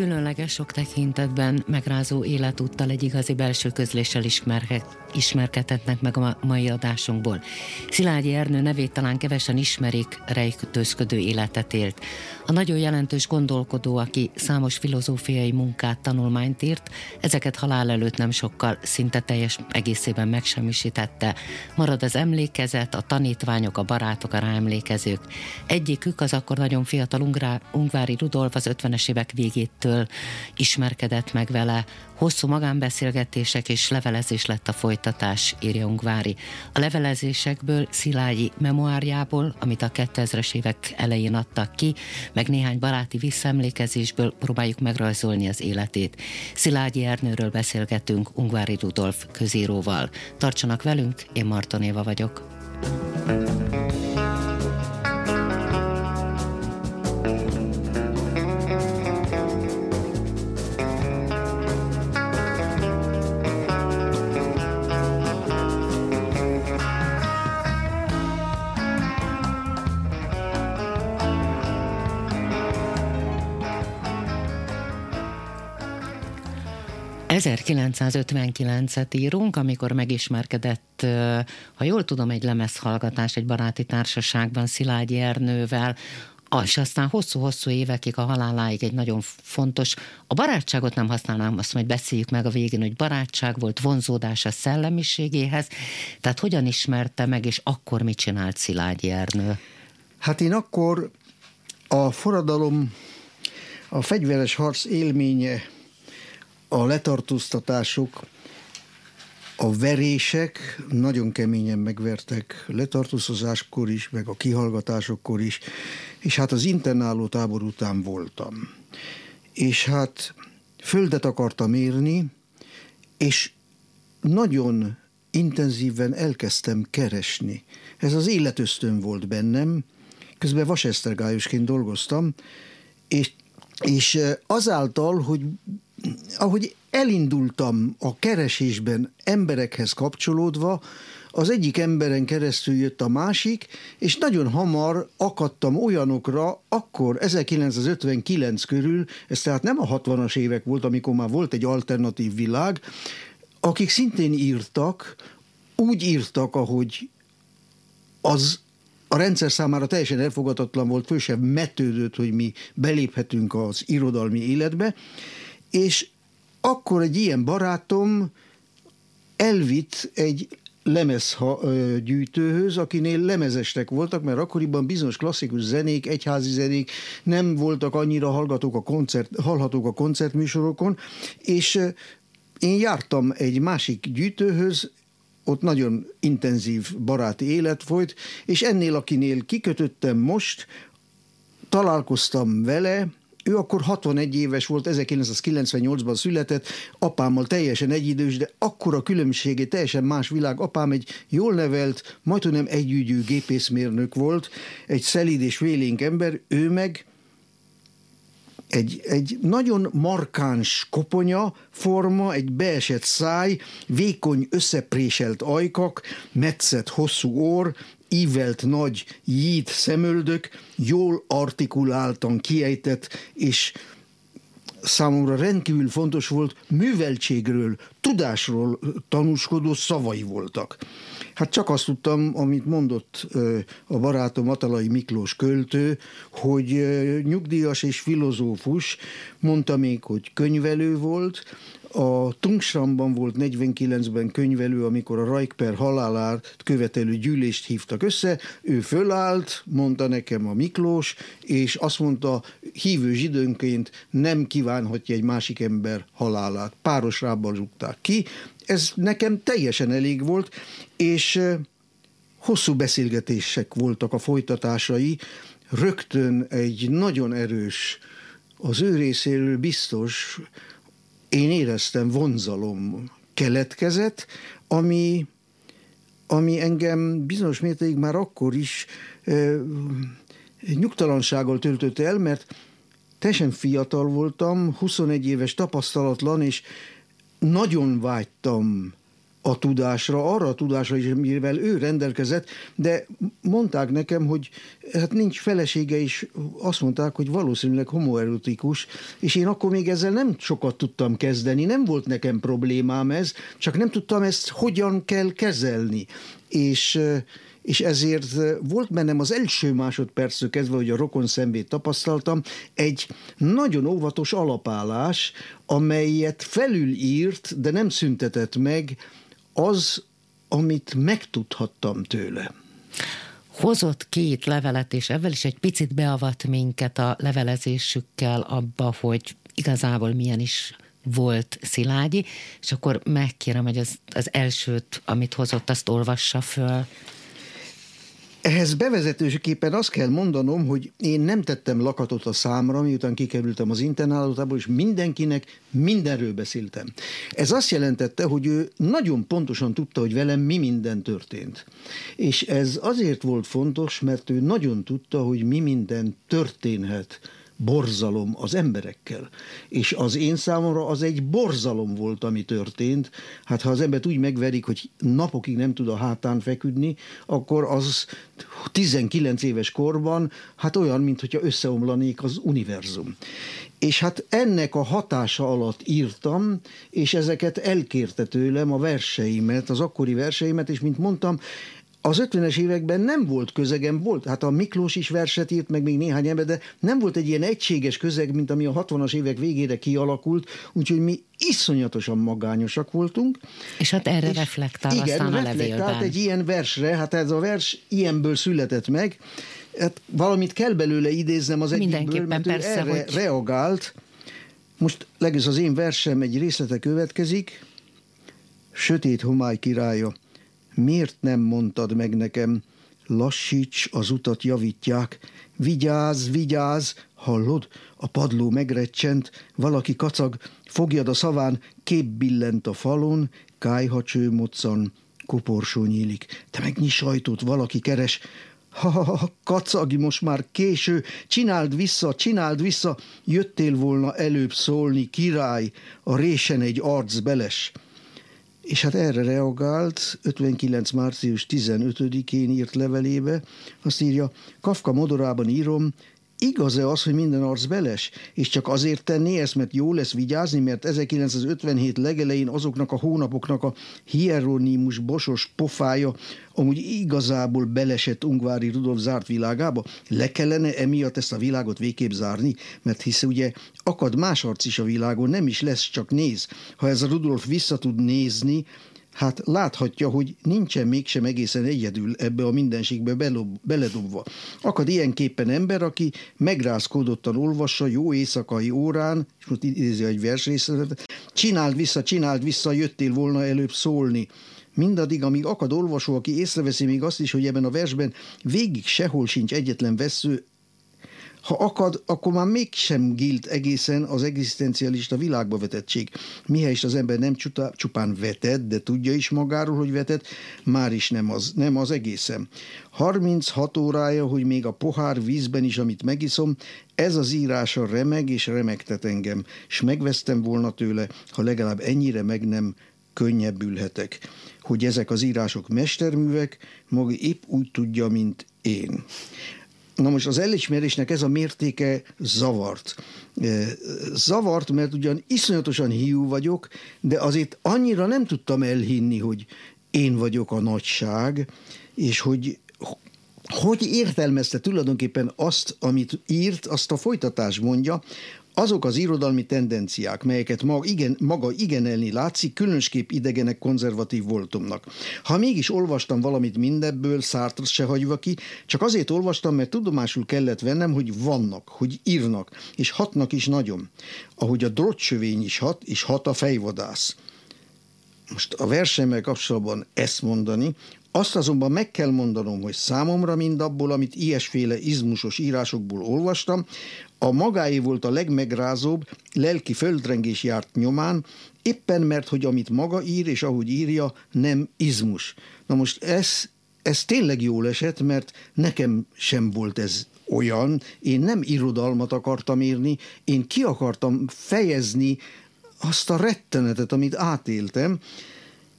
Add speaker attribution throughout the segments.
Speaker 1: különleges sok tekintetben megrázó életúttal egy igazi belső közléssel ismerhet, ismerkedhetnek meg a mai adásunkból. Szilágyi Ernő nevét talán kevesen ismerik, rejtőzködő életet élt. A nagyon jelentős gondolkodó, aki számos filozófiai munkát, tanulmányt írt, ezeket halál előtt nem sokkal szinte teljes egészében megsemmisítette. Marad az emlékezet, a tanítványok, a barátok, a ráemlékezők. Egyikük az akkor nagyon fiatal Ungvári Rudolf az 50-es évek végétől ismerkedett meg vele. Hosszú magánbeszélgetések és levelezés lett a folytatás, írja Ungvári. A levelezésekből Szilágyi memoárjából, amit a 2000-es évek elején adtak ki, meg néhány baráti visszaemlékezésből próbáljuk megrajzolni az életét. Szilágyi Ernőről beszélgetünk Ungvári Rudolf közíróval. Tartsanak velünk, én Marton Éva vagyok. thank you 1959-et írunk, amikor megismerkedett, ha jól tudom, egy lemezhallgatás egy baráti társaságban Szilágyi Ernővel, és aztán hosszú-hosszú évekig a haláláig egy nagyon fontos, a barátságot nem használnám, azt majd beszéljük meg a végén, hogy barátság volt, vonzódás a szellemiségéhez, tehát hogyan ismerte meg, és akkor mit csinált Szilágyi Ernő?
Speaker 2: Hát én akkor a forradalom, a fegyveres harc élménye a letartóztatások, a verések nagyon keményen megvertek letartóztatáskor is, meg a kihallgatásokkor is, és hát az internáló tábor után voltam. És hát földet akartam érni, és nagyon intenzíven elkezdtem keresni. Ez az életösztön volt bennem, közben vasesztergályosként dolgoztam, és, és azáltal, hogy ahogy elindultam a keresésben emberekhez kapcsolódva, az egyik emberen keresztül jött a másik, és nagyon hamar akadtam olyanokra, akkor 1959 körül, ez tehát nem a 60-as évek volt, amikor már volt egy alternatív világ, akik szintén írtak, úgy írtak, ahogy az a rendszer számára teljesen elfogadatlan volt, föl sem metődött, hogy mi beléphetünk az irodalmi életbe, és akkor egy ilyen barátom elvitt egy lemezgyűjtőhöz, akinél lemezestek voltak, mert akkoriban bizonyos klasszikus zenék, egyházi zenék nem voltak annyira hallgatók a koncert, hallhatók a koncertműsorokon, és én jártam egy másik gyűjtőhöz, ott nagyon intenzív baráti élet folyt, és ennél, akinél kikötöttem most, találkoztam vele, ő akkor 61 éves volt, 1998-ban született, apámmal teljesen egyidős, de akkora különbségé, teljesen más világ. Apám egy jól nevelt, majdnem együgyű gépészmérnök volt, egy szelíd és vélénk ember, ő meg egy, egy nagyon markáns koponya forma, egy beesett száj, vékony összepréselt ajkak, metszett hosszú orr, ívelt nagy jít szemöldök, jól artikuláltan kiejtett, és számomra rendkívül fontos volt, műveltségről, tudásról tanúskodó szavai voltak. Hát csak azt tudtam, amit mondott a barátom Atalai Miklós költő, hogy nyugdíjas és filozófus, mondta még, hogy könyvelő volt, a Tungsramban volt 49-ben könyvelő, amikor a Rajkper halálát követelő gyűlést hívtak össze. Ő fölállt, mondta nekem a Miklós, és azt mondta, hívő zsidőnként nem kívánhatja egy másik ember halálát. Páros rábbal zsugták ki. Ez nekem teljesen elég volt, és hosszú beszélgetések voltak a folytatásai. Rögtön egy nagyon erős az ő részéről biztos én éreztem vonzalom keletkezett, ami, ami engem bizonyos mértékig már akkor is e, nyugtalansággal töltött el, mert teljesen fiatal voltam, 21 éves tapasztalatlan, és nagyon vágytam a tudásra, arra a tudásra is, mivel ő rendelkezett, de mondták nekem, hogy hát nincs felesége is, azt mondták, hogy valószínűleg homoerotikus, és én akkor még ezzel nem sokat tudtam kezdeni, nem volt nekem problémám ez, csak nem tudtam ezt hogyan kell kezelni. És és ezért volt bennem az első másodperctől kezdve, hogy a rokon szembét tapasztaltam, egy nagyon óvatos alapállás, amelyet felülírt, de nem szüntetett meg az, amit megtudhattam tőle.
Speaker 1: Hozott két levelet, és ebben is egy picit beavat minket a levelezésükkel abba, hogy igazából milyen is volt Szilágyi, és akkor megkérem, hogy az, az elsőt, amit hozott, azt olvassa föl.
Speaker 2: Ehhez bevezetőképpen azt kell mondanom, hogy én nem tettem lakatot a számra, miután kikerültem az internálatából, és mindenkinek mindenről beszéltem. Ez azt jelentette, hogy ő nagyon pontosan tudta, hogy velem mi minden történt. És ez azért volt fontos, mert ő nagyon tudta, hogy mi minden történhet borzalom az emberekkel. És az én számomra az egy borzalom volt, ami történt. Hát ha az embert úgy megverik, hogy napokig nem tud a hátán feküdni, akkor az 19 éves korban, hát olyan, mint hogyha összeomlanék az univerzum. És hát ennek a hatása alatt írtam, és ezeket elkérte tőlem a verseimet, az akkori verseimet, és mint mondtam, az 50-es években nem volt közegem, volt, hát a Miklós is verset írt, meg még néhány ember, de nem volt egy ilyen egységes közeg, mint ami a 60-as évek végére kialakult, úgyhogy mi iszonyatosan magányosak voltunk.
Speaker 1: És hát erre és reflektál igen, aztán a levélben.
Speaker 2: egy ilyen versre, hát ez a vers ilyenből született meg, hát valamit kell belőle idéznem az egyikből, mert persze, erre hogy... reagált. Most legősz az én versem egy részlete következik, Sötét homály királya, miért nem mondtad meg nekem, lassíts, az utat javítják, vigyázz, vigyázz, hallod, a padló megrecsent, valaki kacag, fogjad a szaván, kép billent a falon, kájhacső moccan, koporsó nyílik, te meg nyis ajtót, valaki keres, ha, ha, ha, kacagi, most már késő, csináld vissza, csináld vissza, jöttél volna előbb szólni, király, a résen egy arc beles. És hát erre reagált, 59. március 15-én írt levelébe, azt írja, Kafka modorában írom, Igaz-e az, hogy minden arc beles? És csak azért tenné ezt, mert jó lesz vigyázni, mert 1957 legelején azoknak a hónapoknak a hieronymus bosos pofája amúgy igazából belesett Ungvári Rudolf zárt világába? Le kellene emiatt ezt a világot végképp zárni? Mert hisz ugye akad más arc is a világon, nem is lesz, csak néz. Ha ez a Rudolf vissza tud nézni, hát láthatja, hogy nincsen mégsem egészen egyedül ebbe a mindenségbe beledobva. Akad ilyenképpen ember, aki megrázkodottan olvassa jó éjszakai órán, és most idézi egy versrészletet, csináld vissza, csináld vissza, jöttél volna előbb szólni. Mindaddig, amíg akad olvasó, aki észreveszi még azt is, hogy ebben a versben végig sehol sincs egyetlen vesző, ha akad, akkor már mégsem gilt egészen az egzisztencialista világba vetettség. Mihez is az ember nem csuta, csupán vetett, de tudja is magáról, hogy vetett, már is nem az, nem az egészen. 36 órája, hogy még a pohár vízben is, amit megiszom, ez az írása remeg és remegtet engem, és megvesztem volna tőle, ha legalább ennyire meg nem könnyebbülhetek. Hogy ezek az írások mesterművek, maga épp úgy tudja, mint én. Na most az elismerésnek ez a mértéke zavart. Zavart, mert ugyan iszonyatosan hiú vagyok, de azért annyira nem tudtam elhinni, hogy én vagyok a nagyság, és hogy hogy értelmezte tulajdonképpen azt, amit írt, azt a folytatás mondja, azok az irodalmi tendenciák, melyeket maga, igen, maga igenelni látszik, különösképp idegenek konzervatív voltomnak. Ha mégis olvastam valamit mindebből, Sartre se hagyva ki, csak azért olvastam, mert tudomásul kellett vennem, hogy vannak, hogy írnak, és hatnak is nagyon. Ahogy a drótsövény is hat, és hat a fejvadász. Most a versemmel kapcsolatban ezt mondani, azt azonban meg kell mondanom, hogy számomra mind abból, amit ilyesféle izmusos írásokból olvastam, a magáé volt a legmegrázóbb, lelki földrengés járt nyomán, éppen mert, hogy amit maga ír és ahogy írja, nem izmus. Na most ez, ez tényleg jól esett, mert nekem sem volt ez olyan, én nem irodalmat akartam írni, én ki akartam fejezni azt a rettenetet, amit átéltem,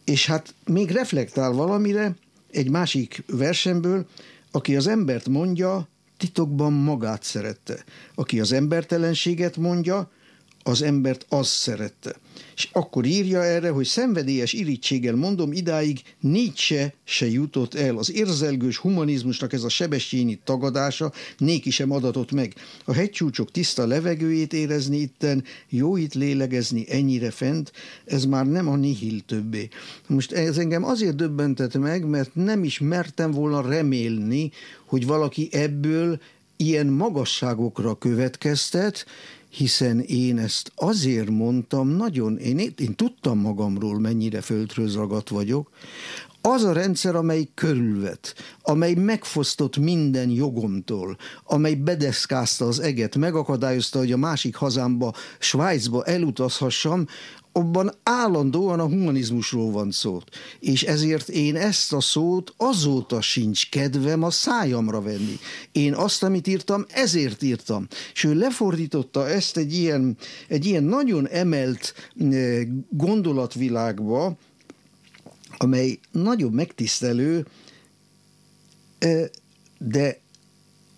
Speaker 2: és hát még reflektál valamire egy másik versemből, aki az embert mondja, titokban magát szerette. Aki az embertelenséget mondja, az embert az szerette. És akkor írja erre, hogy szenvedélyes irítséggel mondom, idáig Nietzsche se jutott el. Az érzelgős humanizmusnak ez a sebesényi tagadása néki sem adatott meg. A hegycsúcsok tiszta levegőjét érezni itten, jó itt lélegezni ennyire fent, ez már nem a nihil többé. Most ez engem azért döbbentett meg, mert nem is mertem volna remélni, hogy valaki ebből ilyen magasságokra következtet, hiszen én ezt azért mondtam, nagyon, én, én tudtam magamról, mennyire földhöz ragadt vagyok, az a rendszer, amely körülvet, amely megfosztott minden jogomtól, amely bedeszkázta az eget, megakadályozta, hogy a másik hazámba, Svájcba elutazhassam, abban állandóan a humanizmusról van szó. És ezért én ezt a szót azóta sincs kedvem a szájamra venni. Én azt, amit írtam, ezért írtam. És ő lefordította ezt egy ilyen, egy ilyen nagyon emelt eh, gondolatvilágba, amely nagyon megtisztelő, de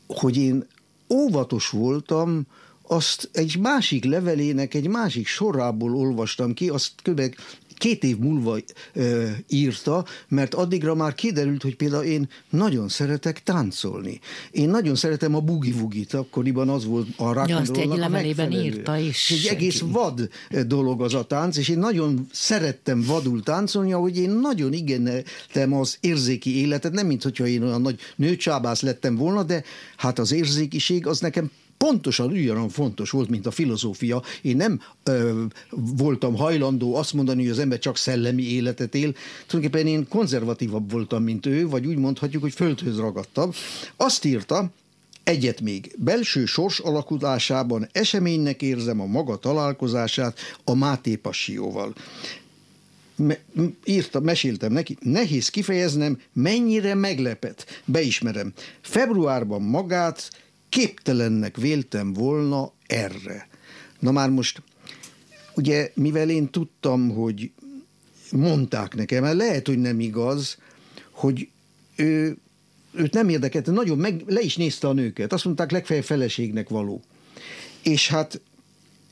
Speaker 2: hogy én óvatos voltam, azt egy másik levelének, egy másik sorából olvastam ki, azt kb két év múlva ö, írta, mert addigra már kiderült, hogy például én nagyon szeretek táncolni. Én nagyon szeretem a bugi-vugit, akkoriban az volt a rock
Speaker 1: ja, azt egy levelében írta is.
Speaker 2: Egy egész vad dolog az a tánc, és én nagyon szerettem vadul táncolni, ahogy én nagyon igenem az érzéki életet, nem mint hogyha én olyan nagy nőcsábász lettem volna, de hát az érzékiség az nekem pontosan ugyanolyan fontos volt, mint a filozófia. Én nem ö, voltam hajlandó azt mondani, hogy az ember csak szellemi életet él. Tulajdonképpen én konzervatívabb voltam, mint ő, vagy úgy mondhatjuk, hogy földhöz ragadtam. Azt írta, Egyet még, belső sors alakulásában eseménynek érzem a maga találkozását a Máté Passióval. Me, írta, meséltem neki, nehéz kifejeznem, mennyire meglepet. Beismerem. Februárban magát képtelennek véltem volna erre. Na már most, ugye, mivel én tudtam, hogy mondták nekem, mert lehet, hogy nem igaz, hogy ő, őt nem érdekelte, nagyon meg, le is nézte a nőket, azt mondták legfeljebb feleségnek való. És hát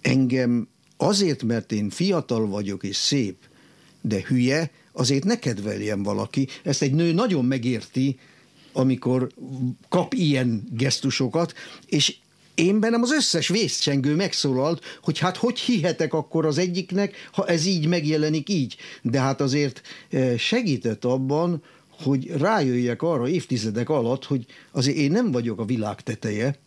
Speaker 2: engem azért, mert én fiatal vagyok és szép, de hülye, azért ne kedveljen valaki. Ezt egy nő nagyon megérti, amikor kap ilyen gesztusokat, és én bennem az összes vészcsengő megszólalt, hogy hát hogy hihetek akkor az egyiknek, ha ez így megjelenik így. De hát azért eh, segített abban, hogy rájöjjek arra évtizedek alatt, hogy azért én nem vagyok a világ teteje,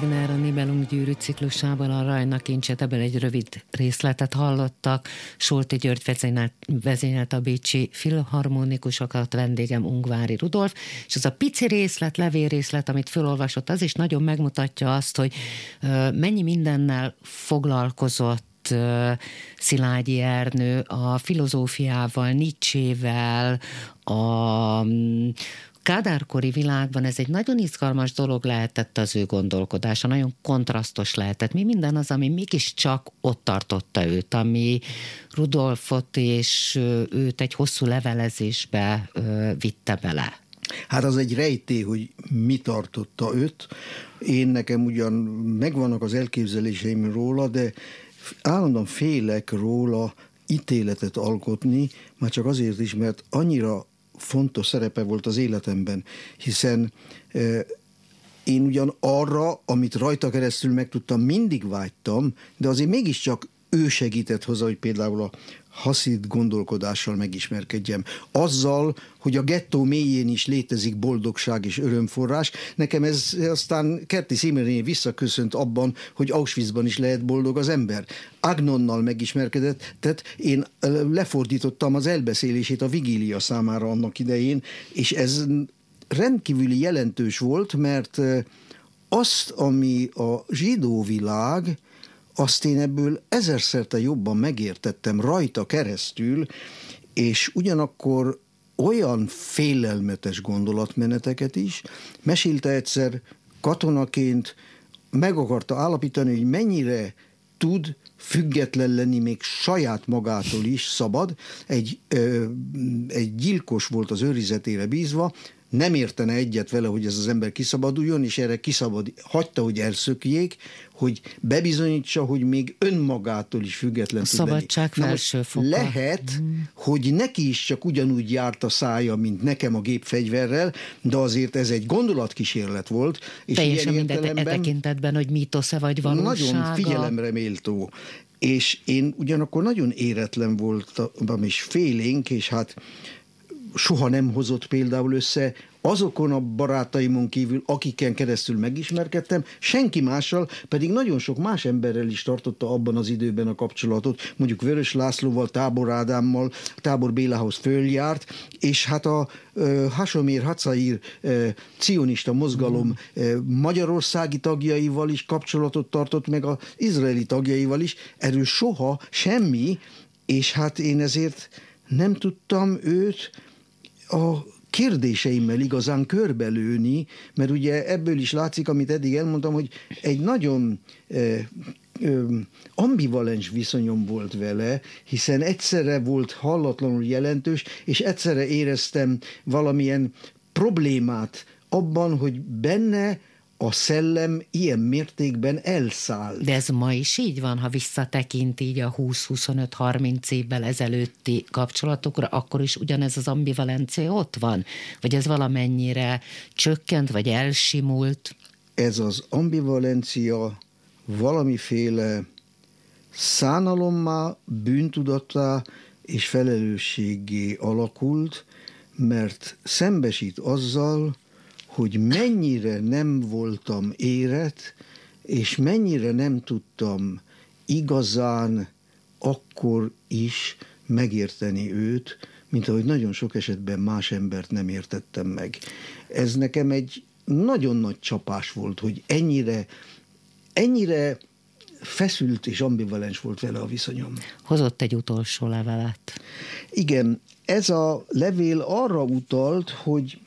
Speaker 1: Wagner a Nibelung gyűrű ciklusában a Rajna kincset, ebből egy rövid részletet hallottak. Solti György vezényelt, a Bécsi filharmonikusokat, vendégem Ungvári Rudolf, és az a pici részlet, levélrészlet, amit felolvasott, az is nagyon megmutatja azt, hogy mennyi mindennel foglalkozott Szilágyi Ernő a filozófiával, Nietzsével, a kádárkori világban ez egy nagyon izgalmas dolog lehetett az ő gondolkodása, nagyon kontrasztos lehetett. Mi minden az, ami mégiscsak ott tartotta őt, ami Rudolfot és őt egy hosszú levelezésbe vitte bele.
Speaker 2: Hát az egy rejté, hogy mi tartotta őt. Én nekem ugyan megvannak az elképzeléseim róla, de állandóan félek róla ítéletet alkotni, már csak azért is, mert annyira fontos szerepe volt az életemben, hiszen én ugyan arra, amit rajta keresztül megtudtam, mindig vágytam, de azért mégiscsak ő segített hozzá, hogy például a haszid gondolkodással megismerkedjem. Azzal, hogy a gettó mélyén is létezik boldogság és örömforrás. Nekem ez aztán Kerti Szimmerén visszaköszönt abban, hogy Auschwitzban is lehet boldog az ember. Agnonnal megismerkedett, tehát én lefordítottam az elbeszélését a vigília számára annak idején, és ez rendkívüli jelentős volt, mert azt, ami a zsidó világ, azt én ebből ezerszerte jobban megértettem rajta keresztül, és ugyanakkor olyan félelmetes gondolatmeneteket is. Mesélte egyszer katonaként, meg akarta állapítani, hogy mennyire tud független lenni még saját magától is szabad. Egy, ö, egy gyilkos volt az őrizetére bízva, nem értene egyet vele, hogy ez az ember kiszabaduljon, és erre kiszabad, hagyta, hogy elszökjék, hogy bebizonyítsa, hogy még önmagától is független
Speaker 1: a tud szabadság lenni. felső foka.
Speaker 2: Lehet, mm. hogy neki is csak ugyanúgy járt a szája, mint nekem a gépfegyverrel, de azért ez egy gondolatkísérlet volt.
Speaker 1: És Teljesen minden e tekintetben, hogy mítosze vagy valósága.
Speaker 2: Nagyon figyelemre méltó. És én ugyanakkor nagyon éretlen voltam, és félénk, és hát soha nem hozott például össze. Azokon a barátaimon kívül, akiken keresztül megismerkedtem, senki mással, pedig nagyon sok más emberrel is tartotta abban az időben a kapcsolatot, mondjuk Vörös Lászlóval, Tábor Ádámmal, Tábor Bélához följárt, és hát a Hasomér Hacair cionista mozgalom magyarországi tagjaival is kapcsolatot tartott, meg az izraeli tagjaival is, erről soha semmi, és hát én ezért nem tudtam őt a kérdéseimmel igazán körbelőni, mert ugye ebből is látszik, amit eddig elmondtam, hogy egy nagyon eh, ambivalens viszonyom volt vele, hiszen egyszerre volt hallatlanul jelentős, és egyszerre éreztem valamilyen problémát abban, hogy benne a szellem ilyen mértékben elszáll.
Speaker 1: De ez ma is így van, ha visszatekint így a 20-25-30 évvel ezelőtti kapcsolatokra, akkor is ugyanez az ambivalencia ott van? Vagy ez valamennyire csökkent, vagy elsimult?
Speaker 2: Ez az ambivalencia valamiféle szánalommá, bűntudattá és felelősségé alakult, mert szembesít azzal, hogy mennyire nem voltam érett, és mennyire nem tudtam igazán akkor is megérteni őt, mint ahogy nagyon sok esetben más embert nem értettem meg. Ez nekem egy nagyon nagy csapás volt, hogy ennyire, ennyire feszült és ambivalens volt vele a viszonyom.
Speaker 1: Hozott egy utolsó levelet.
Speaker 2: Igen, ez a levél arra utalt, hogy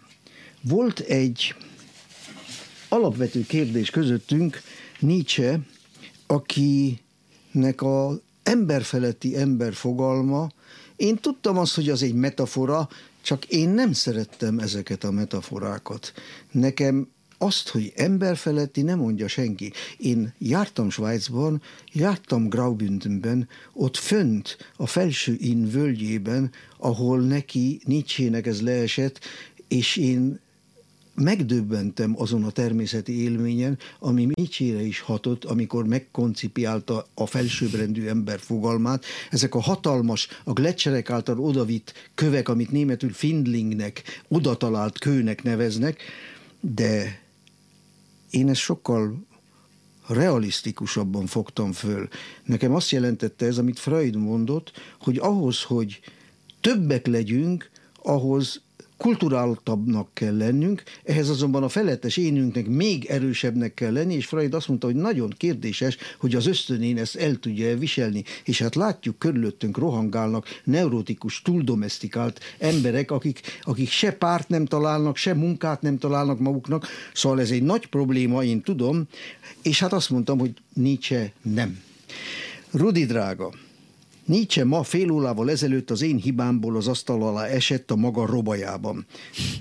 Speaker 2: volt egy alapvető kérdés közöttünk, Nietzsche, akinek a emberfeletti ember fogalma, én tudtam azt, hogy az egy metafora, csak én nem szerettem ezeket a metaforákat. Nekem azt, hogy emberfeletti nem mondja senki. Én jártam Svájcban, jártam Graubündenben, ott fönt, a felső in völgyében, ahol neki, Nietzsének ez leesett, és én megdöbbentem azon a természeti élményen, ami Micsére is hatott, amikor megkoncipiálta a felsőbbrendű ember fogalmát. Ezek a hatalmas, a gletszerek által odavitt kövek, amit németül Findlingnek, odatalált kőnek neveznek, de én ezt sokkal realisztikusabban fogtam föl. Nekem azt jelentette ez, amit Freud mondott, hogy ahhoz, hogy többek legyünk, ahhoz kulturáltabbnak kell lennünk, ehhez azonban a felettes énünknek még erősebbnek kell lenni, és Freud azt mondta, hogy nagyon kérdéses, hogy az ösztönén ezt el tudja viselni. És hát látjuk, körülöttünk rohangálnak neurotikus, túldomestikált emberek, akik, akik se párt nem találnak, se munkát nem találnak maguknak, szóval ez egy nagy probléma, én tudom, és hát azt mondtam, hogy Nietzsche nem. Rudi drága, Nietzsche ma fél órával ezelőtt az én hibámból az asztal alá esett a maga robajában.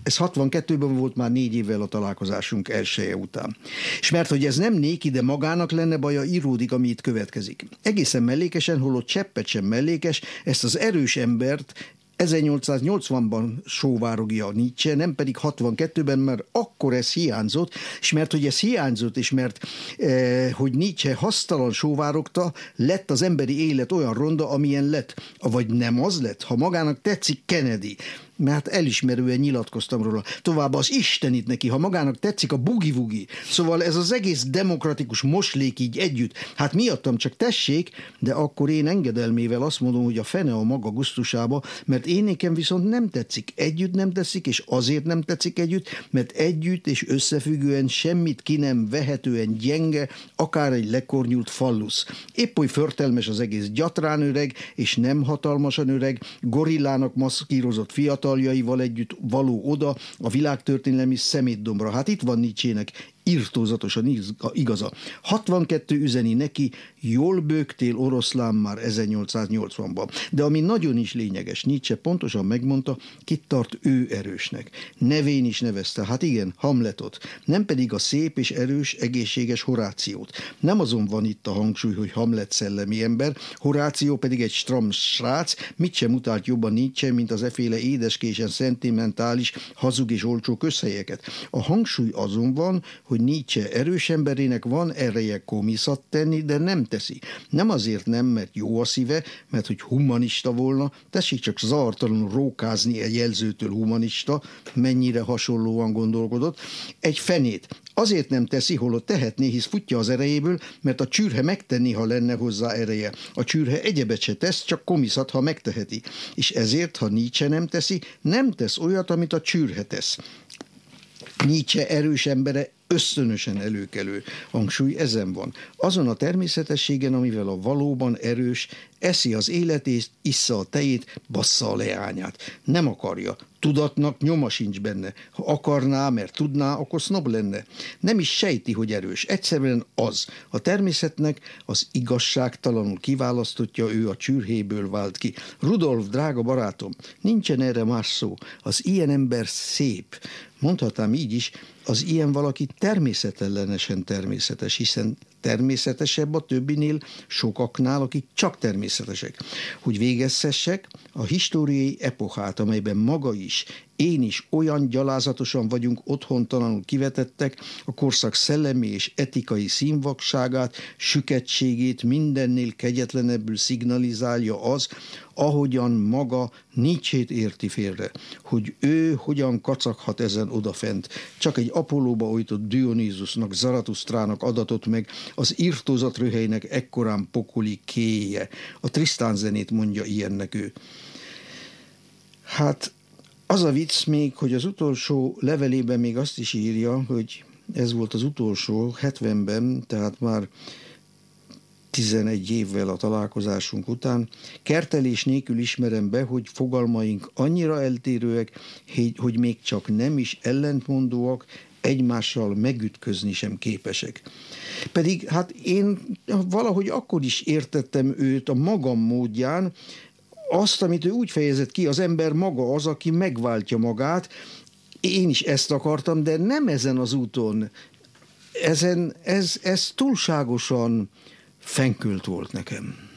Speaker 2: Ez 62-ben volt már négy évvel a találkozásunk elsője után. És mert hogy ez nem néki, de magának lenne baja, íródik, ami itt következik. Egészen mellékesen, holott cseppet sem mellékes, ezt az erős embert 1880-ban sóvárogja a Nietzsche, nem pedig 62-ben, mert akkor ez hiányzott, és mert hogy ez hiányzott, és mert eh, hogy Nietzsche hasztalan sóvárogta, lett az emberi élet olyan ronda, amilyen lett. Vagy nem az lett, ha magának tetszik Kennedy, mert elismerően nyilatkoztam róla. Tovább az Istenit neki, ha magának tetszik a bugi-vugi. Szóval ez az egész demokratikus moslék így együtt. Hát miattam csak tessék, de akkor én engedelmével azt mondom, hogy a fene a maga gusztusába, mert én nekem viszont nem tetszik. Együtt nem tetszik, és azért nem tetszik együtt, mert együtt és összefüggően semmit ki nem vehetően gyenge, akár egy lekornyult fallusz. Épp oly förtelmes az egész gyatrán öreg, és nem hatalmasan öreg, gorillának maszkírozott fiatal, fiataljaival együtt való oda a világtörténelmi szemétdombra. Hát itt van Nietzsének irtózatosan igaza. 62 üzeni neki, jól bőgtél oroszlán már 1880-ban. De ami nagyon is lényeges, Nietzsche pontosan megmondta, kit tart ő erősnek. Nevén is nevezte, hát igen, Hamletot, nem pedig a szép és erős, egészséges Horációt. Nem azon van itt a hangsúly, hogy Hamlet szellemi ember, Horáció pedig egy stram srác, mit sem utált jobban Nietzsche, mint az eféle édeskésen szentimentális, hazug és olcsó közhelyeket. A hangsúly azon van, hogy Nietzsche erős emberének van ereje komiszat tenni, de nem teszi. Nem azért nem, mert jó a szíve, mert hogy humanista volna, tessék csak zavartalanul rókázni egy jelzőtől humanista, mennyire hasonlóan gondolkodott, egy fenét. Azért nem teszi, holott tehetné, hisz futja az erejéből, mert a csürhe megtenni, ha lenne hozzá ereje. A csürhe egyebet se tesz, csak komiszat, ha megteheti. És ezért, ha Nietzsche nem teszi, nem tesz olyat, amit a csürhe tesz. Nietzsche erős embere ösztönösen előkelő hangsúly ezen van. Azon a természetességen, amivel a valóban erős, eszi az életét, issza a tejét, bassza a leányát. Nem akarja. Tudatnak nyoma sincs benne. Ha akarná, mert tudná, akkor sznob lenne. Nem is sejti, hogy erős. Egyszerűen az. A természetnek az igazságtalanul kiválasztottja, ő a csürhéből vált ki. Rudolf, drága barátom, nincsen erre más szó. Az ilyen ember szép. Mondhatnám így is, az ilyen valaki természetellenesen természetes, hiszen természetesebb a többinél, sokaknál, akik csak természetesek. Hogy végezhessek, a históriai epochát, amelyben maga is, én is olyan gyalázatosan vagyunk otthontalanul kivetettek, a korszak szellemi és etikai színvakságát, süketségét mindennél kegyetlenebbül szignalizálja az, ahogyan maga Nietzsét érti félre, hogy ő hogyan kacaghat ezen odafent. Csak egy Apollóba ojtott Dionysusnak, Zaratusztrának adatott meg az írtózat röhelynek ekkorán pokoli kéje. A Trisztán zenét mondja ilyennek ő. Hát az a vicc még, hogy az utolsó levelében még azt is írja, hogy ez volt az utolsó, 70-ben, tehát már 11 évvel a találkozásunk után, kertelés nélkül ismerem be, hogy fogalmaink annyira eltérőek, hogy még csak nem is ellentmondóak, egymással megütközni sem képesek. Pedig hát én valahogy akkor is értettem őt a magam módján, azt, amit ő úgy fejezett ki, az ember maga az, aki megváltja magát, én is ezt akartam, de nem ezen az úton. Ezen, ez, ez túlságosan fenkült volt nekem.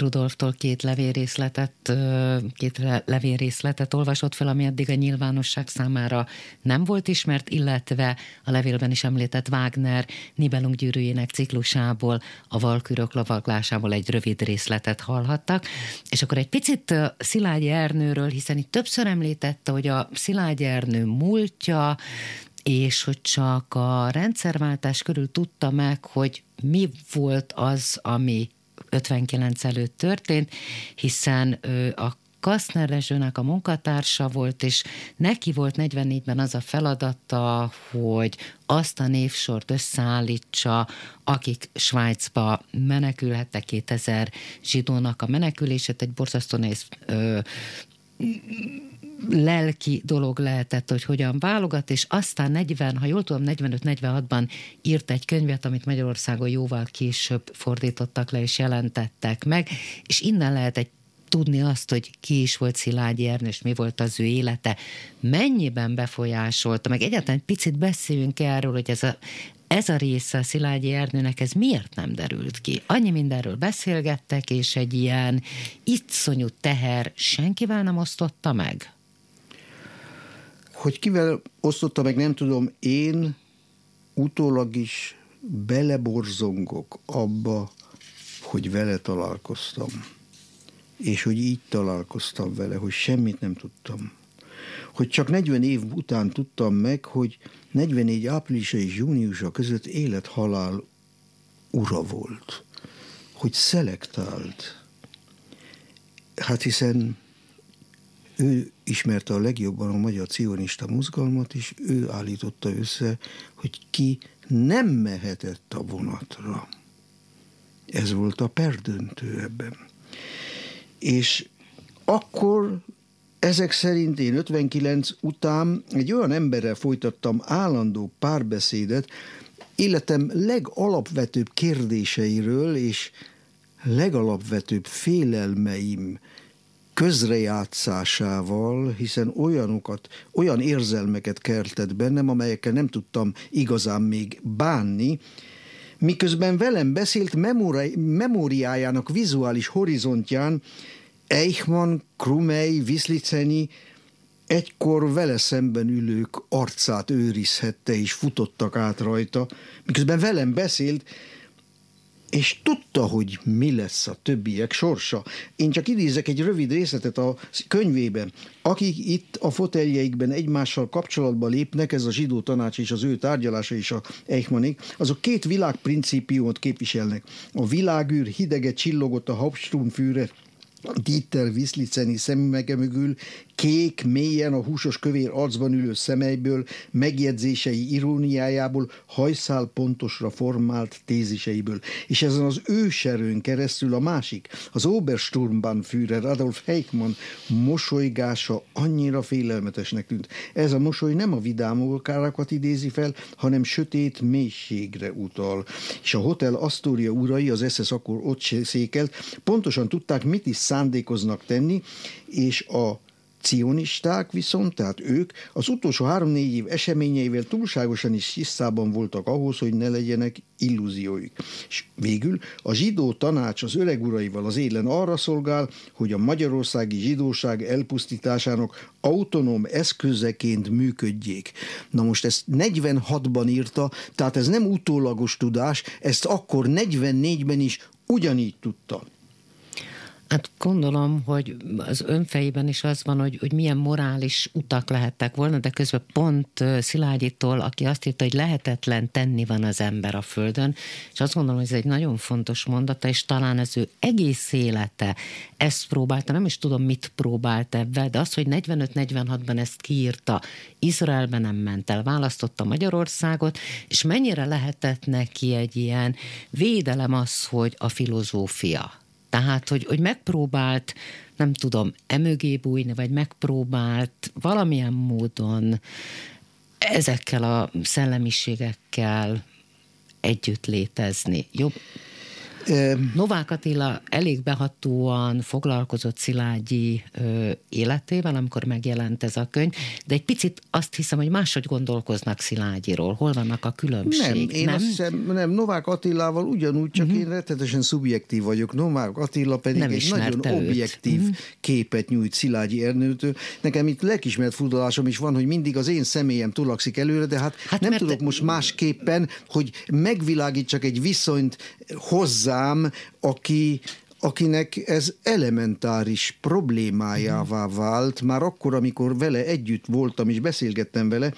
Speaker 1: Rudolftól két levélrészletet, két levélrészletet olvasott fel, ami eddig a nyilvánosság számára nem volt ismert, illetve a levélben is említett Wagner Nibelung gyűrűjének ciklusából, a Valkürök lovaglásából egy rövid részletet hallhattak. És akkor egy picit Szilágyi Ernőről, hiszen itt többször említette, hogy a Szilágyi Ernő múltja, és hogy csak a rendszerváltás körül tudta meg, hogy mi volt az, ami 59 előtt történt, hiszen ő a Kaszner Rezsőnek a munkatársa volt, és neki volt 44-ben az a feladata, hogy azt a névsort összeállítsa, akik Svájcba menekülhettek 2000 zsidónak a menekülését, egy borzasztó néz lelki dolog lehetett, hogy hogyan válogat, és aztán 40, ha jól tudom, 45-46-ban írt egy könyvet, amit Magyarországon jóval később fordítottak le és jelentettek meg, és innen lehet egy tudni azt, hogy ki is volt Szilágyi Ernős, mi volt az ő élete, mennyiben befolyásolta, meg egyáltalán picit beszéljünk erről, hogy ez a, ez a része a Szilágyi Ernőnek, ez miért nem derült ki? Annyi mindenről beszélgettek, és egy ilyen ittszonyú teher senkivel nem osztotta meg?
Speaker 2: Hogy kivel osztotta meg, nem tudom, én utólag is beleborzongok abba, hogy vele találkoztam. És hogy így találkoztam vele, hogy semmit nem tudtam. Hogy csak 40 év után tudtam meg, hogy 44 áprilisa és júniusa között élet-halál ura volt. Hogy szelektált. Hát hiszen ő ismerte a legjobban a magyar cionista mozgalmat, és ő állította össze, hogy ki nem mehetett a vonatra. Ez volt a perdöntő ebben. És akkor ezek szerint én 59 után egy olyan emberrel folytattam állandó párbeszédet, életem legalapvetőbb kérdéseiről és legalapvetőbb félelmeim közrejátszásával, hiszen olyanokat, olyan érzelmeket keltett bennem, amelyekkel nem tudtam igazán még bánni, miközben velem beszélt memóri- memóriájának vizuális horizontján Eichmann, Krumei, Viszliceni egykor vele szemben ülők arcát őrizhette, és futottak át rajta, miközben velem beszélt, és tudta, hogy mi lesz a többiek sorsa. Én csak idézek egy rövid részletet a könyvében. Akik itt a foteljeikben egymással kapcsolatba lépnek, ez a zsidó tanács és az ő tárgyalása is a Eichmannig, azok két világprincípiumot képviselnek. A világűr hideget csillogott a Hauptsturmführer Dieter Viszliceni szemüvege mögül, kék, mélyen a húsos kövér arcban ülő szemeiből, megjegyzései iróniájából, hajszál pontosra formált téziseiből. És ezen az őserőn keresztül a másik, az Obersturmbannführer Adolf Eichmann mosolygása annyira félelmetesnek tűnt. Ez a mosoly nem a vidám idézi fel, hanem sötét mélységre utal. És a Hotel Astoria urai, az SS akkor ott székelt, pontosan tudták, mit is szándékoznak tenni, és a cionisták viszont, tehát ők az utolsó három-négy év eseményeivel túlságosan is tisztában voltak ahhoz, hogy ne legyenek illúzióik. És végül a zsidó tanács az öreg uraival az élen arra szolgál, hogy a magyarországi zsidóság elpusztításának autonóm eszközeként működjék. Na most ezt 46-ban írta, tehát ez nem utólagos tudás, ezt akkor 44-ben is ugyanígy tudta.
Speaker 1: Hát gondolom, hogy az önfejében is az van, hogy, hogy milyen morális utak lehettek volna, de közben pont Szilágyitól, aki azt írta, hogy lehetetlen tenni van az ember a földön, és azt gondolom, hogy ez egy nagyon fontos mondata, és talán az ő egész élete ezt próbálta, nem is tudom, mit próbált ebben, de az, hogy 45-46-ban ezt kiírta, Izraelbe nem ment el, választotta Magyarországot, és mennyire lehetett neki egy ilyen védelem az, hogy a filozófia tehát, hogy, hogy megpróbált, nem tudom, emögé bújni, vagy megpróbált valamilyen módon ezekkel a szellemiségekkel együtt létezni. Jobb? Novák Attila elég behatóan foglalkozott Szilágyi ö, életével, amikor megjelent ez a könyv, de egy picit azt hiszem, hogy máshogy gondolkoznak Szilágyiról. Hol vannak a különbség?
Speaker 2: Nem, én
Speaker 1: nem?
Speaker 2: azt hiszem, nem, Novák Attilával ugyanúgy, csak uh-huh. én rettetesen szubjektív vagyok. Novák Attila pedig nem egy nagyon őt. objektív uh-huh. képet nyújt Szilágyi Ernőtől. Nekem itt lelkismert fudalásom is van, hogy mindig az én személyem tulakszik előre, de hát, hát nem tudok most másképpen, hogy megvilágítsak egy viszonyt hozzám, aki, akinek ez elementáris problémájává vált, már akkor, amikor vele együtt voltam és beszélgettem vele,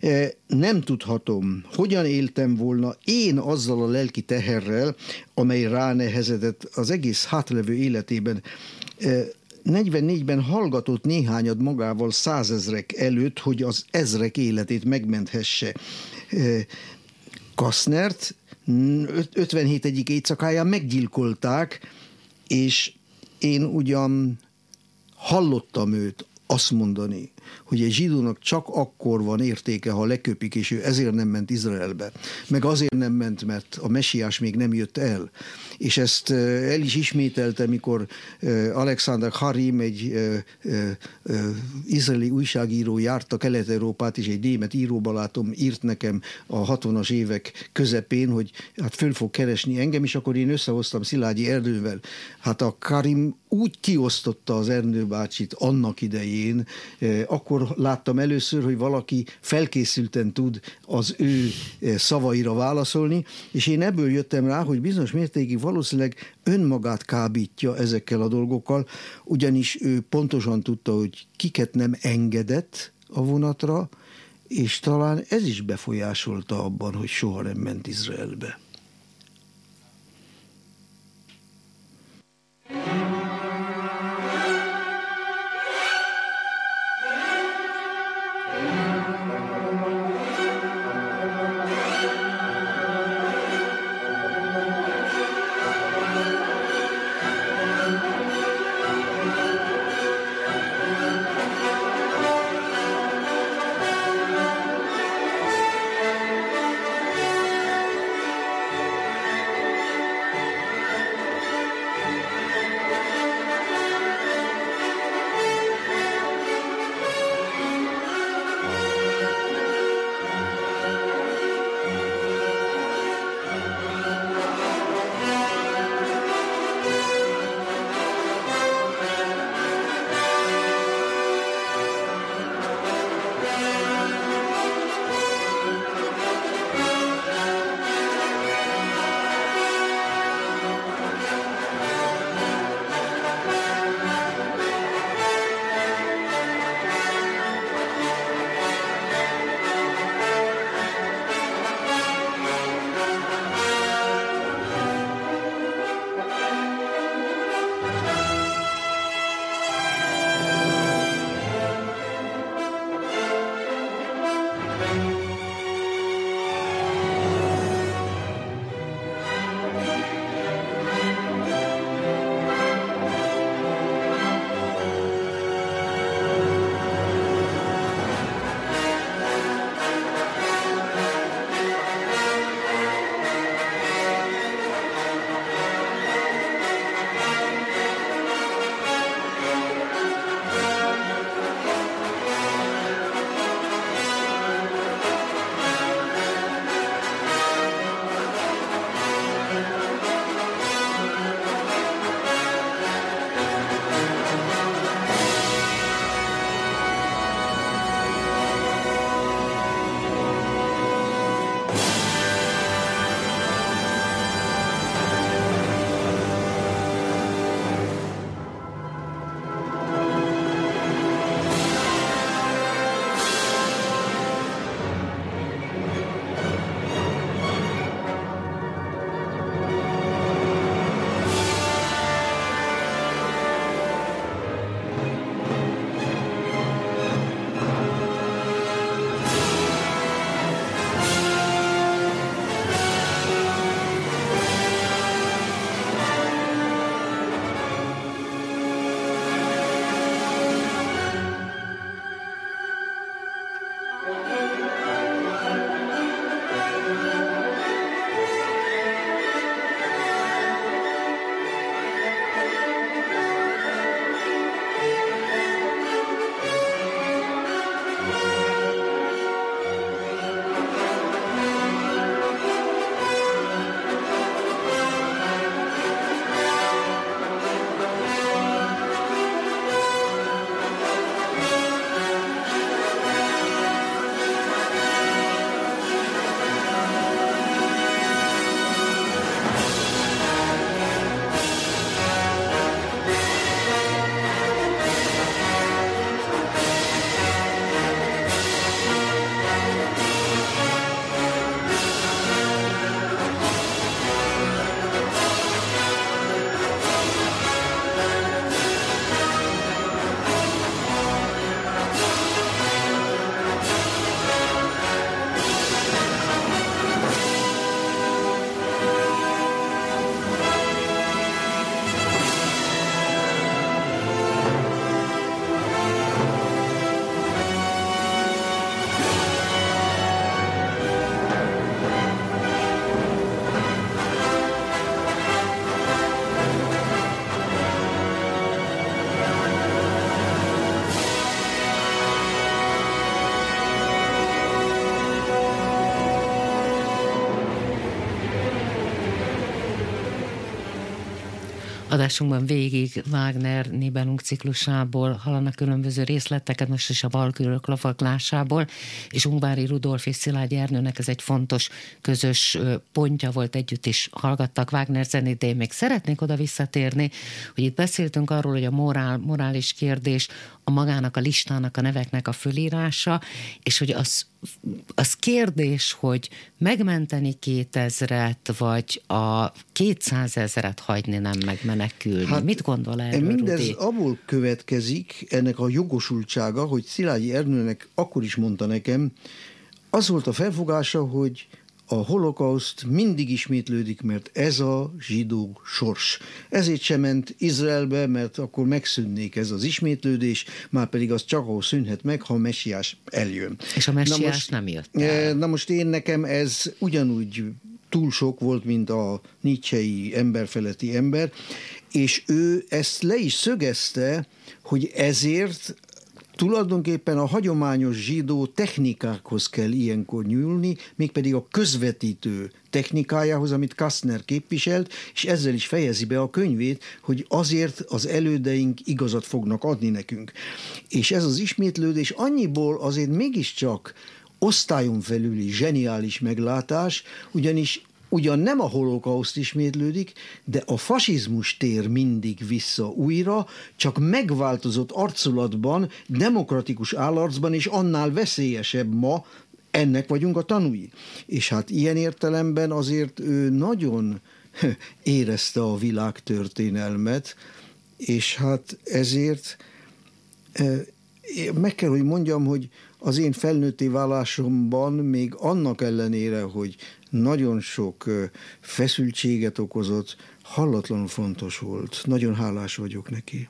Speaker 2: eh, nem tudhatom, hogyan éltem volna én azzal a lelki teherrel, amely ránehezedett az egész hátlevő életében. 44-ben eh, hallgatott néhányad magával százezrek előtt, hogy az ezrek életét megmenthesse. Eh, Kasznert 57 egyik éjszakáján meggyilkolták, és én ugyan hallottam őt azt mondani, hogy egy zsidónak csak akkor van értéke, ha leköpik, és ő ezért nem ment Izraelbe. Meg azért nem ment, mert a messiás még nem jött el. És ezt el is ismételte, mikor Alexander Harim, egy izraeli újságíró járta Kelet-Európát, és egy német íróbalátom írt nekem a 60-as évek közepén, hogy hát föl fog keresni engem, és akkor én összehoztam Szilágyi Erdővel. Hát a Karim úgy kiosztotta az Ernő bácsit annak idején, akkor láttam először, hogy valaki felkészülten tud az ő szavaira válaszolni, és én ebből jöttem rá, hogy bizonyos mértékig valószínűleg önmagát kábítja ezekkel a dolgokkal, ugyanis ő pontosan tudta, hogy kiket nem engedett a vonatra, és talán ez is befolyásolta abban, hogy soha nem ment Izraelbe.
Speaker 1: Adásunkban végig Wagner Nibelung ciklusából hallanak különböző részleteket, most is a Valkürök lovaglásából, és Ungvári Rudolf és Szilágyi Ernőnek ez egy fontos közös pontja volt, együtt is hallgattak Wagner zenét, de én még szeretnék oda visszatérni, hogy itt beszéltünk arról, hogy a morál, morális kérdés a magának a listának, a neveknek a fölírása, és hogy az, az kérdés, hogy megmenteni kétezret, vagy a kétszázezret hagyni nem megmenekülni. Hát, Mit gondol erről,
Speaker 2: Mindez
Speaker 1: Rudi?
Speaker 2: abból következik, ennek a jogosultsága, hogy Szilágyi Ernőnek akkor is mondta nekem, az volt a felfogása, hogy a holokauszt mindig ismétlődik, mert ez a zsidó sors. Ezért sem ment Izraelbe, mert akkor megszűnnék ez az ismétlődés, már pedig az csak ahol szűnhet meg, ha a messiás eljön.
Speaker 1: És a messiás na most, nem jött el.
Speaker 2: Eh, na most én nekem ez ugyanúgy túl sok volt, mint a Nietzschei emberfeletti ember, és ő ezt le is szögezte, hogy ezért tulajdonképpen a hagyományos zsidó technikákhoz kell ilyenkor nyúlni, mégpedig a közvetítő technikájához, amit Kastner képviselt, és ezzel is fejezi be a könyvét, hogy azért az elődeink igazat fognak adni nekünk. És ez az ismétlődés annyiból azért mégiscsak osztályon felüli zseniális meglátás, ugyanis ugyan nem a holokauszt ismétlődik, de a fasizmus tér mindig vissza újra, csak megváltozott arculatban, demokratikus állarcban, és annál veszélyesebb ma, ennek vagyunk a tanúi. És hát ilyen értelemben azért ő nagyon érezte a világtörténelmet, és hát ezért meg kell, hogy mondjam, hogy az én felnőtté válásomban még annak ellenére, hogy nagyon sok feszültséget okozott, hallatlanul fontos volt. Nagyon hálás vagyok neki.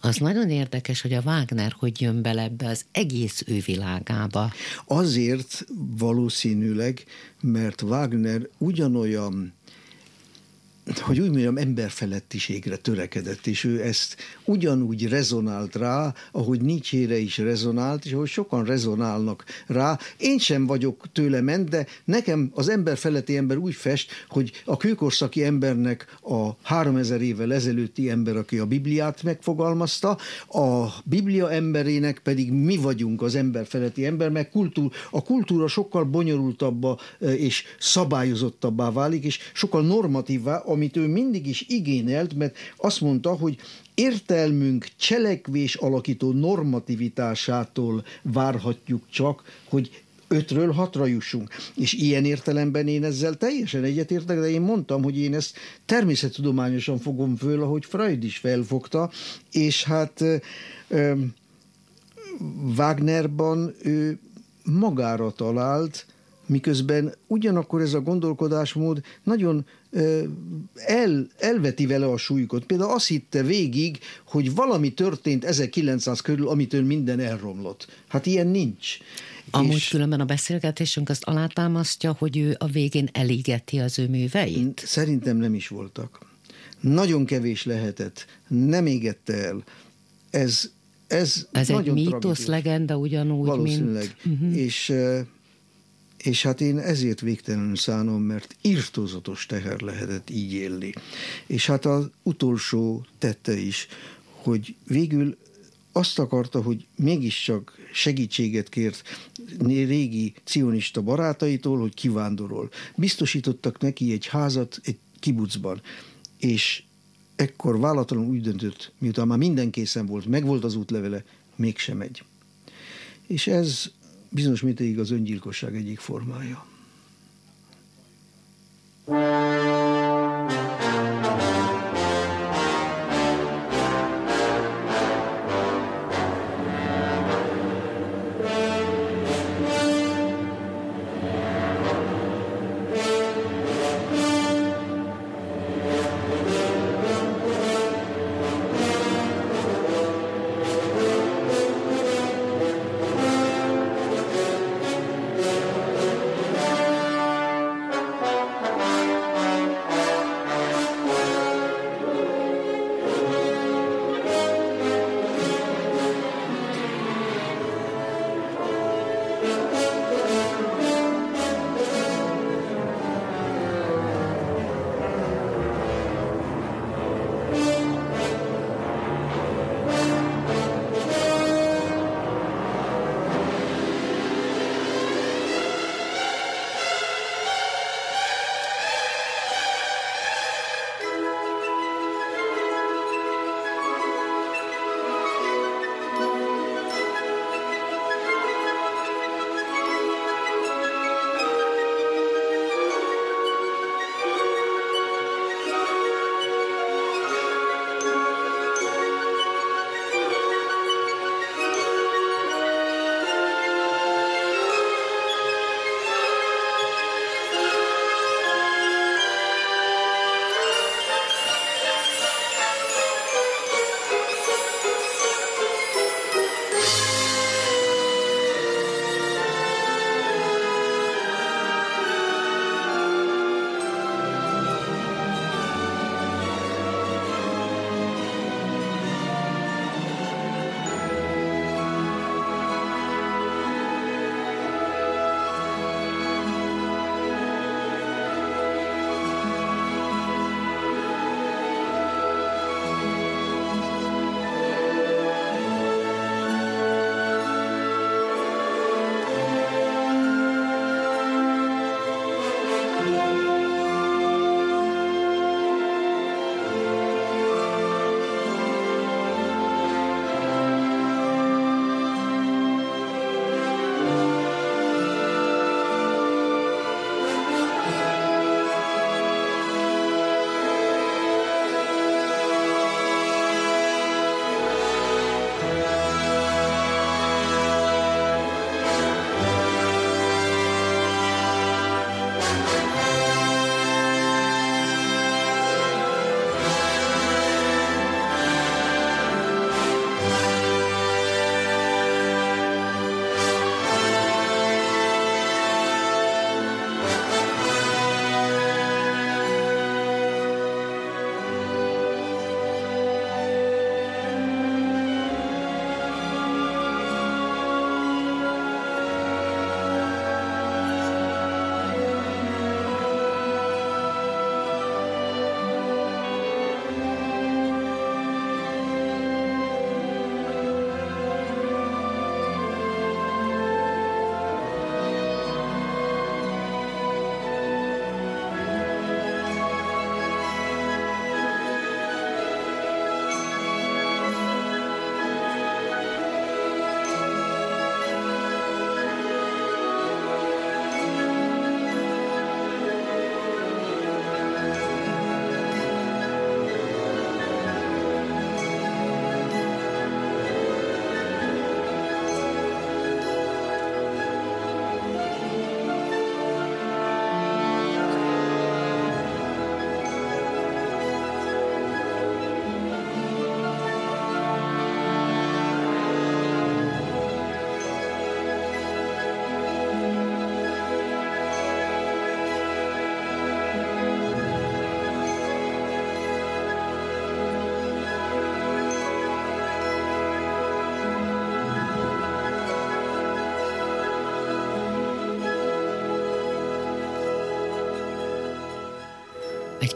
Speaker 1: Az nagyon érdekes, hogy a Wagner hogy jön bele ebbe az egész ő világába.
Speaker 2: Azért valószínűleg, mert Wagner ugyanolyan hogy úgy mondjam, emberfelettiségre törekedett, és ő ezt ugyanúgy rezonált rá, ahogy Nietzsche-re is rezonált, és ahogy sokan rezonálnak rá. Én sem vagyok tőle ment, de nekem az emberfeletti ember úgy fest, hogy a kőkorszaki embernek a 3000 évvel ezelőtti ember, aki a Bibliát megfogalmazta, a Biblia emberének pedig mi vagyunk az emberfeletti ember, mert kultúr, a kultúra sokkal bonyolultabbá és szabályozottabbá válik, és sokkal normatívvá, amit ő mindig is igényelt, mert azt mondta, hogy értelmünk cselekvés alakító normativitásától várhatjuk csak, hogy ötről hatra jussunk. És ilyen értelemben én ezzel teljesen egyetértek, de én mondtam, hogy én ezt természettudományosan fogom föl, ahogy Freud is felfogta, és hát Wagnerban ő magára talált, miközben ugyanakkor ez a gondolkodásmód nagyon el, elveti vele a súlykot. Például azt hitte végig, hogy valami történt 1900 körül, amitől minden elromlott. Hát ilyen nincs.
Speaker 1: Amúgy és különben a beszélgetésünk azt alátámasztja, hogy ő a végén elégeti az ő műveit?
Speaker 2: Szerintem nem is voltak. Nagyon kevés lehetett. Nem égette el. Ez, ez,
Speaker 1: ez egy mítosz, legenda ugyanúgy,
Speaker 2: Valószínűleg. mint... Uh-huh. És és hát én ezért végtelenül szánom, mert írtózatos teher lehetett így élni. És hát az utolsó tette is, hogy végül azt akarta, hogy mégiscsak segítséget kért régi cionista barátaitól, hogy kivándorol. Biztosítottak neki egy házat egy kibucban, és ekkor vállalatlanul úgy döntött, miután már minden készen volt, megvolt az útlevele, mégsem megy. És ez bizonyos mértékig az öngyilkosság egyik formája.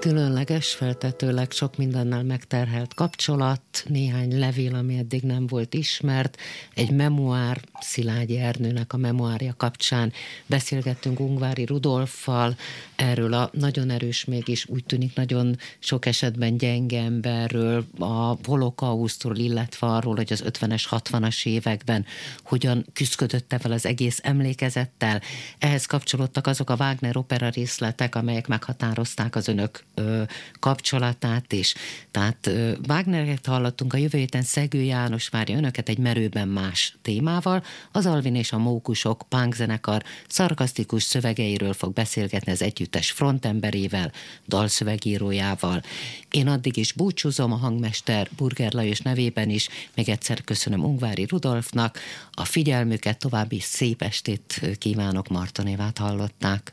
Speaker 1: Különleges, feltetőleg sok mindennel megterhelt kapcsolat, néhány levél, ami eddig nem volt ismert, egy memoár, Szilágyi Ernőnek a memoárja kapcsán beszélgettünk Ungvári Rudolffal, erről a nagyon erős, mégis úgy tűnik nagyon sok esetben gyenge emberről, a holokausztról, illetve arról, hogy az 50-es, 60-as években hogyan küzdködött fel az egész emlékezettel. Ehhez kapcsolódtak azok a Wagner opera részletek, amelyek meghatározták az önök ö, kapcsolatát is. Tehát ö, Wagneret hallottunk, a jövő héten Szegő János várja önöket egy merőben más témával. Az Alvin és a Mókusok punk zenekar szarkasztikus szövegeiről fog beszélgetni az együttes frontemberével, dalszövegírójával. Én addig is búcsúzom a hangmester Burger Lajos nevében is. Még egyszer köszönöm Ungvári Rudolfnak a figyelmüket, további szép estét kívánok, Martonévát hallották.